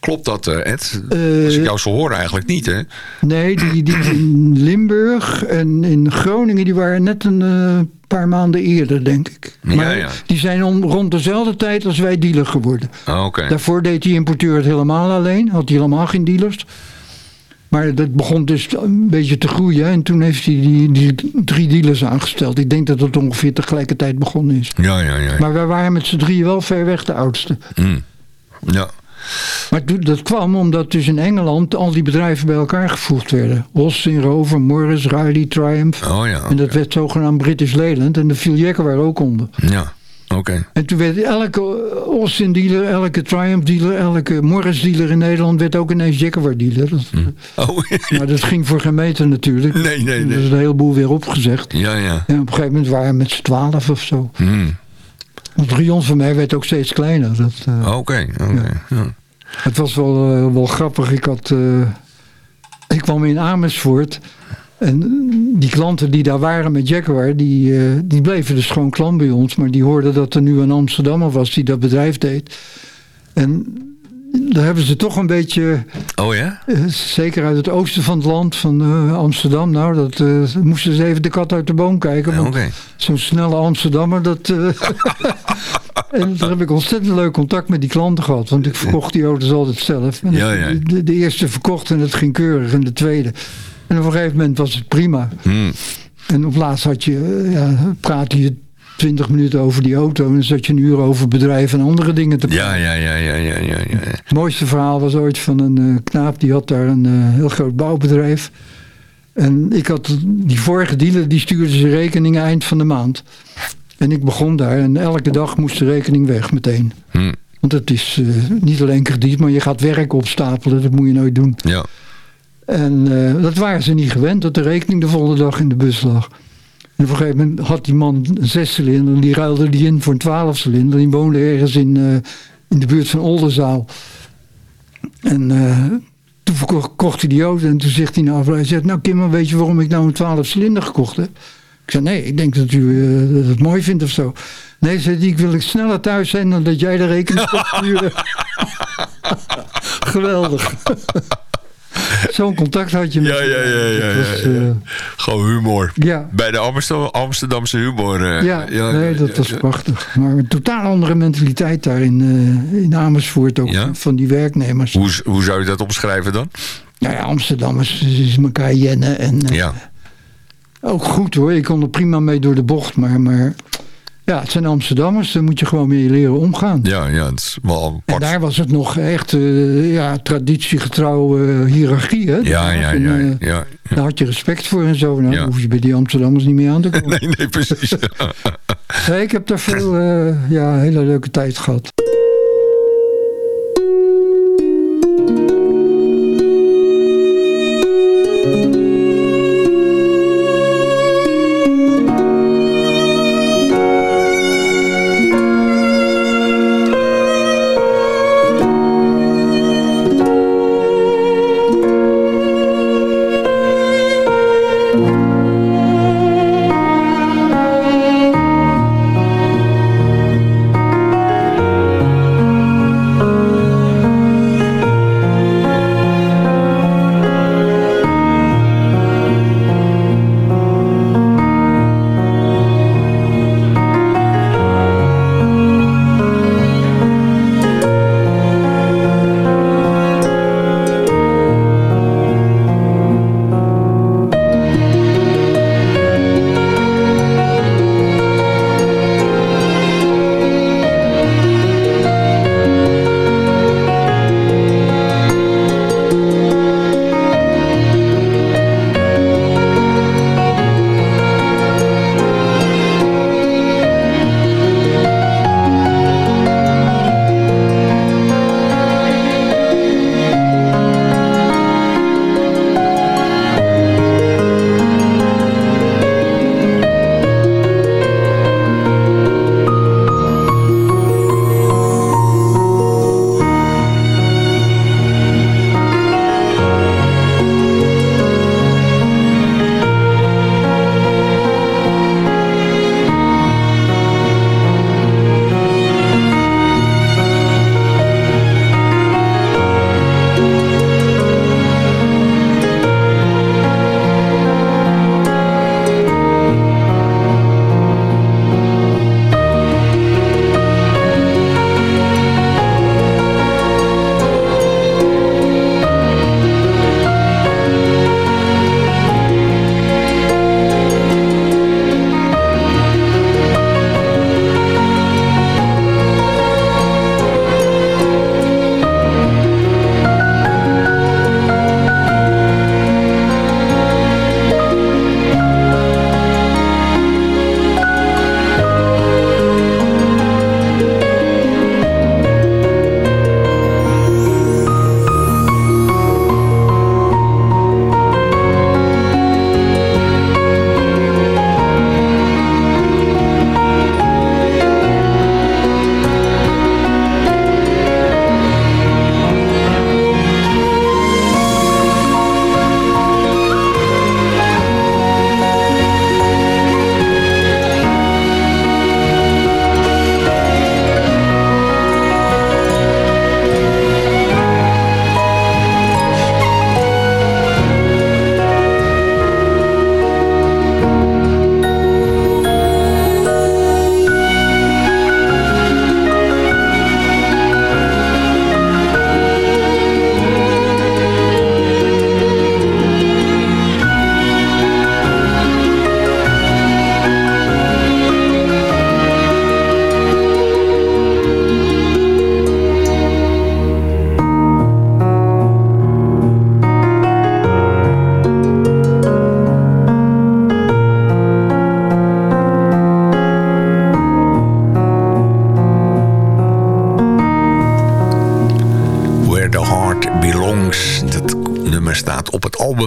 Klopt dat, Ed? Als ik jou zo hoor eigenlijk niet, hè? Nee, die, die in Limburg en in Groningen... die waren net een uh, paar maanden eerder, denk ik. Maar ja, ja. die zijn om, rond dezelfde tijd als wij dealer geworden. Okay. Daarvoor deed die importeur het helemaal alleen. Had hij helemaal geen dealers. Maar dat begon dus een beetje te groeien. En toen heeft hij die, die drie dealers aangesteld. Ik denk dat het ongeveer tegelijkertijd begonnen is. Ja, ja, ja. Maar wij waren met z'n drieën wel ver weg de oudste. Mm. Ja. Maar dat kwam omdat dus in Engeland al die bedrijven bij elkaar gevoegd werden. Austin, Rover, Morris, Riley, Triumph. Oh ja, okay. En dat werd zogenaamd British Leyland. En de viel Jaguar ook onder. Ja, oké. Okay. En toen werd elke Austin dealer, elke Triumph dealer, elke Morris dealer in Nederland werd ook ineens Jaguar dealer. Dat, oh. maar dat ging voor geen meter natuurlijk. Nee, nee, nee. Er is een heleboel weer opgezegd. Ja, ja. En op een gegeven moment waren we met z'n twaalf of zo. Hmm. Het rion van mij werd ook steeds kleiner. Oké, uh, oké. Okay, okay. ja. ja. Het was wel, uh, wel grappig. Ik, had, uh, ik kwam in Amersfoort. En die klanten die daar waren met Jaguar, die, die bleven dus gewoon klant bij ons. Maar die hoorden dat er nu een Amsterdammer was die dat bedrijf deed. En daar hebben ze toch een beetje... Oh ja? zeker uit het oosten van het land, van Amsterdam. Nou, dat moesten ze even de kat uit de boom kijken. Ja, okay. Zo'n snelle Amsterdammer, dat... En daar heb ik ontzettend leuk contact met die klanten gehad. Want ik verkocht die auto's altijd zelf. En ja, ja. De, de, eerste verkocht en het ging keurig. En de tweede. En op een gegeven moment was het prima. Hmm. En op laatst had je, ja, praat je twintig minuten over die auto. En dan zat je een uur over bedrijven en andere dingen te praten. Ja, ja, ja, ja, ja, ja. Het mooiste verhaal was ooit van een uh, knaap. Die had daar een uh, heel groot bouwbedrijf. En ik had die vorige dealer, die stuurde zijn rekening eind van de maand. En ik begon daar en elke dag moest de rekening weg meteen. Hmm. Want het is uh, niet alleen krediet, maar je gaat werk opstapelen. Dat moet je nooit doen. Ja. En uh, dat waren ze niet gewend, dat de rekening de volgende dag in de bus lag. En op een gegeven moment had die man een zescilinder. En die ruilde die in voor een twaalfcilinder. Die woonde ergens in, uh, in de buurt van Oldenzaal. En uh, toen verkocht hij die auto. En toen zegt hij nou, hij zegt, nou Kim, weet je waarom ik nou een twaalfcilinder gekocht heb? Ik zei, nee, ik denk dat u uh, het mooi vindt of zo. Nee, zei hij, ik wil ik sneller thuis zijn dan dat jij de rekening sturen. Geweldig. Zo'n contact had je met Ja, ja, ja. ja, was. Uh, Gewoon humor. Ja. Bij de Amsterdamse humor. Uh, ja, ja, nee, dat was prachtig. Maar een totaal andere mentaliteit daar in, uh, in Amersfoort ook. Van die werknemers. Hoe, hoe zou je dat omschrijven dan? Nou ja, Amsterdammers is elkaar jennen. En, ja. Ook goed hoor, ik kon er prima mee door de bocht. Maar, maar ja, het zijn Amsterdammers, daar moet je gewoon mee leren omgaan. Ja, ja, het is wel En daar was het nog echt uh, ja, traditiegetrouwe uh, hiërarchie. Hè? Ja, ja, en, ja, ja, ja, Daar had je respect voor en zo. Nou, hoef je bij die Amsterdammers niet meer aan te komen. Nee, nee, precies. Ik heb daar veel, ja, hele leuke tijd gehad.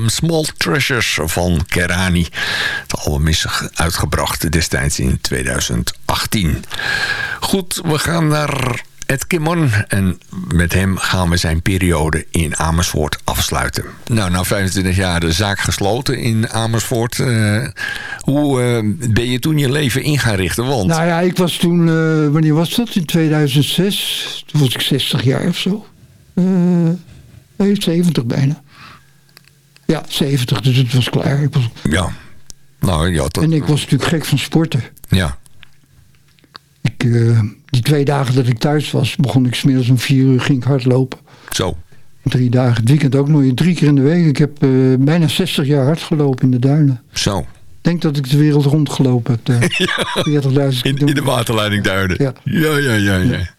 Small Treasures van Kerani. Het album is uitgebracht destijds in 2018. Goed, we gaan naar Ed Kimmon. En met hem gaan we zijn periode in Amersfoort afsluiten. Nou, na 25 jaar de zaak gesloten in Amersfoort. Uh, hoe uh, ben je toen je leven in gaan richten? Want... Nou ja, ik was toen... Uh, wanneer was dat? In 2006. Toen was ik 60 jaar of zo. nee, 70 bijna. Ja, 70. Dus het was klaar. Ik was... Ja. Nou, ja dat... En ik was natuurlijk gek van sporten. Ja. Ik die twee dagen dat ik thuis was, begon ik smiddags om vier uur ging ik hardlopen. Zo. Drie dagen, het weekend ook nog, drie keer in de week. Ik heb uh, bijna 60 jaar hard gelopen in de duinen. Zo. Ik denk dat ik de wereld rondgelopen heb. ja. in, in, de waterleiding duinen. Ja, ja, ja. ja, ja.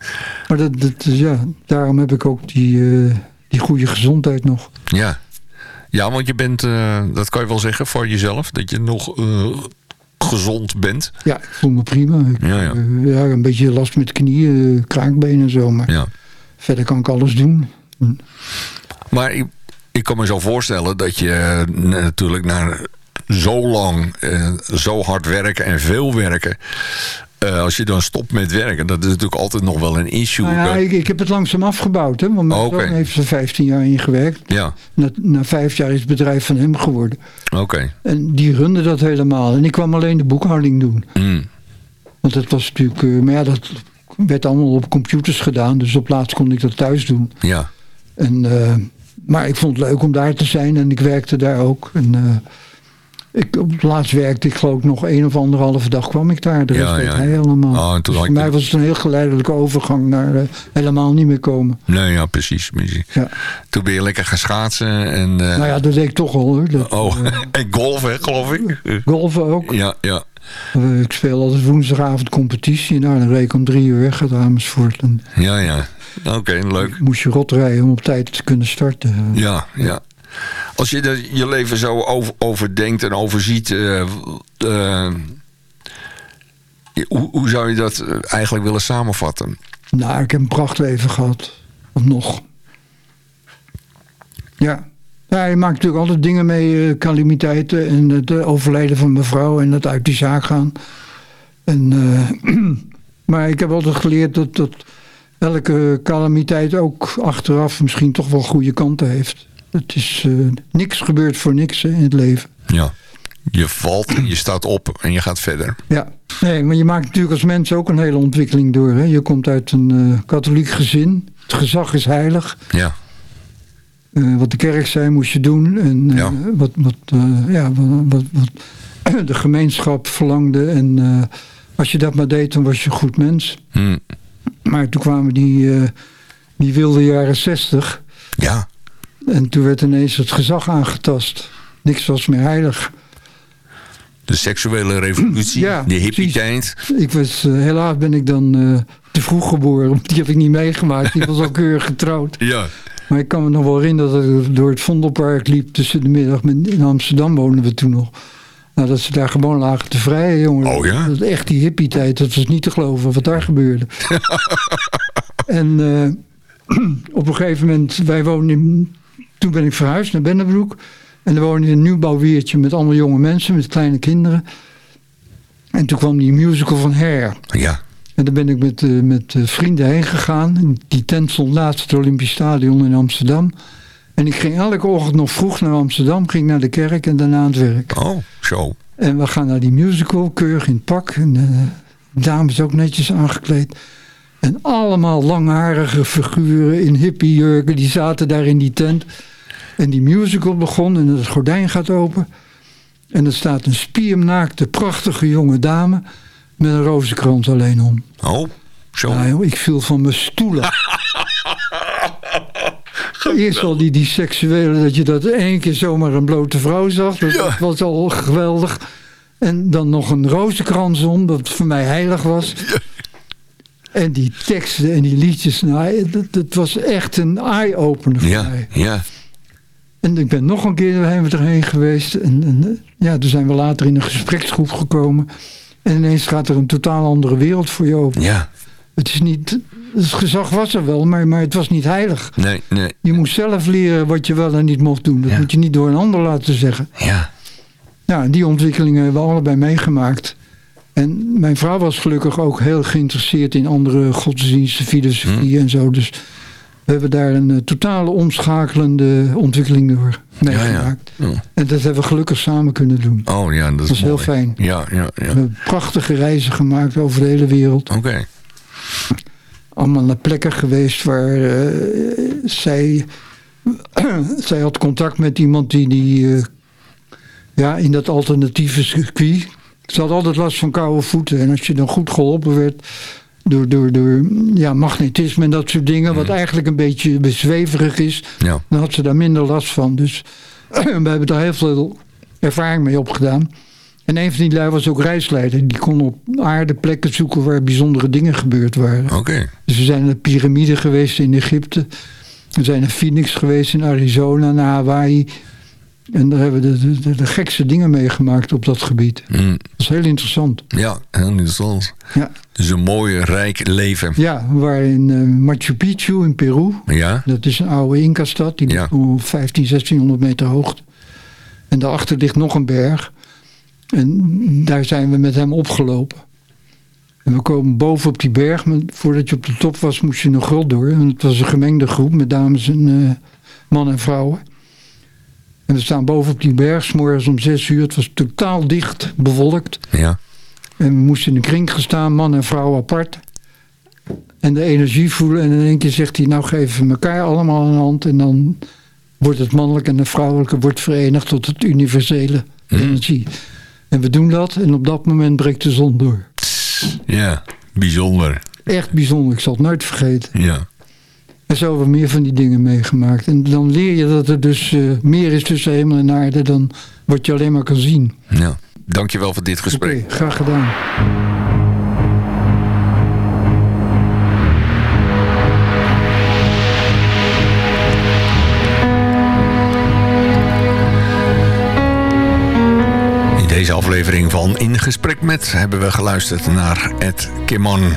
Maar dat, dat, ja, daarom heb ik ook die, uh, die goede gezondheid nog. Ja. Ja, want je bent, uh, dat kan je wel zeggen voor jezelf, dat je nog gezond bent. Ja, ik voel me prima. Ik, ja, ja. Uh, ja, een beetje last met knieën, kraakbenen en zo. Maar ja. verder kan ik alles doen. Maar ik, ik kan me zo voorstellen dat je natuurlijk naar zo lang, zo hard werken en veel werken... Uh, als je dan stopt met werken, dat is natuurlijk altijd nog wel een issue. Nou ja, ik, ik, heb het langzaam afgebouwd. Hè, want mijn oh, okay. heeft er 15 jaar in gewerkt. Ja. Na, na, vijf jaar is het bedrijf van hem geworden. Oké. En die runde dat helemaal. En ik kwam alleen de boekhouding doen. Mm. Want dat was natuurlijk... Uh, maar ja, dat werd allemaal op computers gedaan. Dus op laatst kon ik dat thuis doen. Ja. En, uh, maar ik vond het leuk om daar te zijn. En ik werkte daar ook. En ik, op het laatst werkte ik geloof ik nog een of anderhalve dag kwam ik daar. De rest ja, ja. hij helemaal. Oh, dus voor mij was het een heel geleidelijke overgang naar uh, helemaal niet meer komen. Nee, ja, precies. precies. Ja. Toen ben je lekker gaan schaatsen. En, uh... Nou ja, dat deed ik toch al hoor. Dat, oh, uh, en golven geloof ik. Golven ook. Ja, ja. ik speel altijd woensdagavond competitie. Nou, dan reed ik om drie uur weg uit Amersfoort. En ja, ja. Oké, leuk. Moest je rot rijden om op tijd te kunnen starten. Ja, ja. Als je je leven zo over, overdenkt en overziet... Uh, uh, hoe, zou je dat eigenlijk willen samenvatten? Nou, ik heb een prachtleven gehad. Of nog. Ja. je maakt natuurlijk altijd dingen mee, calamiteiten... en het overlijden van mijn vrouw en het uit die zaak gaan. Maar ik heb altijd geleerd dat, dat elke calamiteit ook achteraf misschien toch wel goede kanten heeft. Het is uh, niks gebeurt voor niks in het leven. Ja, je valt, je staat op en je gaat verder. Ja, nee, maar je maakt natuurlijk als mens ook een hele ontwikkeling door. Hè? Je komt uit een uh, katholiek gezin. Het gezag is heilig. Ja. Uh, wat de kerk zei moest je doen. En ja. wat, wat, ja, wat, wat, de gemeenschap verlangde. En als je dat maar deed, dan was je een goed mens. Hmm. Maar toen kwamen die, die wilde jaren zestig. Ja. En toen werd ineens het gezag aangetast. Niks was meer heilig. De seksuele revolutie, ja, de hippie-tijd. Ik was, uh, helaas ben ik dan uh, te vroeg geboren. Want die heb ik niet meegemaakt. Die was al keurig getrouwd. Ja. Maar ik kan me nog wel herinneren dat ik door het Vondelpark liep tussen de middag. In Amsterdam woonden we toen nog. Nou, dat ze daar gewoon lagen te vrijen, jongen. Oh ja? Dat echt die hippie-tijd. Dat was niet te geloven wat daar gebeurde. en uh, op een gegeven moment, wij woonden in toen ben ik verhuisd naar Bennebroek. En daar woonde in een nieuwbouwweertje met allemaal jonge mensen, met kleine kinderen. En toen kwam die musical van Hair. Ja. En daar ben ik met, uh, met uh, vrienden heen gegaan. Die tent stond naast het Olympisch Stadion in Amsterdam. En ik ging elke ochtend nog vroeg naar Amsterdam. Ging naar de kerk en daarna aan het werk. Oh, zo. En we gaan naar die musical, keurig in het pak. En uh, dames ook netjes aangekleed. En allemaal langharige figuren in hippiejurken. Die zaten daar in die tent. En die musical begon en het gordijn gaat open. En er staat een spiernaakte, prachtige jonge dame... met een rozenkrans alleen om. Oh, zo. Nou, ik viel van mijn stoelen. Eerst al die, die seksuele, dat je dat één keer zomaar een blote vrouw zag. Dat ja. was al geweldig. En dan nog een rozenkrans om, dat voor mij heilig was. Ja. En die teksten en die liedjes, nou, dat, dat was echt een eye-opener voor ja, mij. Ja, En ik ben nog een keer erheen geweest. En, en, ja, toen zijn we later in een gespreksgroep gekomen. En ineens gaat er een totaal andere wereld voor je open. Ja. Het is niet... Het gezag was er wel, maar, maar het was niet heilig. Nee, nee. Je moest zelf leren wat je wel en niet mocht doen. Dat ja. moet je niet door een ander laten zeggen. Ja. Ja, die ontwikkelingen hebben we allebei meegemaakt. En mijn vrouw was gelukkig ook heel geïnteresseerd in andere godsdiensten, filosofie en zo. Dus we hebben daar een uh, totale omschakelende ontwikkeling door meegemaakt. Ja, ja. En dat hebben we gelukkig samen kunnen doen. Oh ja, dat is, dat is heel fijn. Ja, ja, ja. We hebben prachtige reizen gemaakt over de hele wereld. Oké. Okay. Allemaal naar plekken geweest waar uh, zij... zij had contact met iemand die, die uh, ja, in dat alternatieve circuit... Ze had altijd last van koude voeten. En als je dan goed geholpen werd door, door, door ja, magnetisme en dat soort dingen, wat eigenlijk een beetje bezweverig is, ja. dan had ze daar minder last van. Dus we hebben daar heel veel ervaring mee opgedaan. En een van die lui was ook reisleider. Die kon op aarde plekken zoeken waar bijzondere dingen gebeurd waren. Oké. Dus we zijn naar de piramide geweest in Egypte. We zijn naar Phoenix geweest in Arizona, naar Hawaii. En daar hebben we de, de, de, gekste dingen meegemaakt op dat gebied. Mm. Dat is heel interessant. Ja, heel interessant. Ja. Dus een mooi, rijk leven. Ja, we waren in uh, Machu Picchu in Peru. Ja. Dat is een oude Inca-stad. Die Ja. ligt op 15, 1600 meter hoogte. En daarachter ligt nog een berg. En daar zijn we met hem opgelopen. En we komen boven op die berg. Maar voordat je op de top was, moest je een grot door. En het was een gemengde groep met dames en uh, mannen en vrouwen. En we staan boven op die berg, 's morgens om zes uur. Het was totaal dicht, bewolkt. Ja. En we moesten in een kring gaan staan, man en vrouw apart. En de energie voelen. En in één keer zegt hij, nou geven we elkaar allemaal een hand. En dan wordt het mannelijke en het vrouwelijke wordt verenigd tot het universele Mhm. energie. En we doen dat en op dat moment breekt de zon door. Ja, bijzonder. Echt bijzonder, ik zal het nooit vergeten. Ja. En zo hebben we meer van die dingen meegemaakt. En dan leer je dat er dus eh, meer is tussen hemel en aarde dan wat je alleen maar kan zien. ja. Dankjewel voor dit gesprek. graag gedaan. In deze aflevering van In Gesprek Met hebben we geluisterd naar Ed Kimman.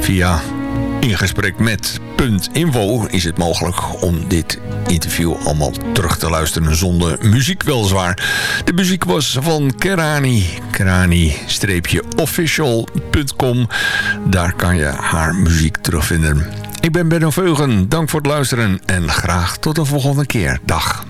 Via ingesprek.info is het mogelijk om dit interview allemaal terug te luisteren zonder muziek weliswaar. De muziek was van Kerani, kerani-official.com. Daar kan je haar muziek terugvinden. Ik ben Benno Veugen, dank voor het luisteren en graag tot de volgende keer. Dag.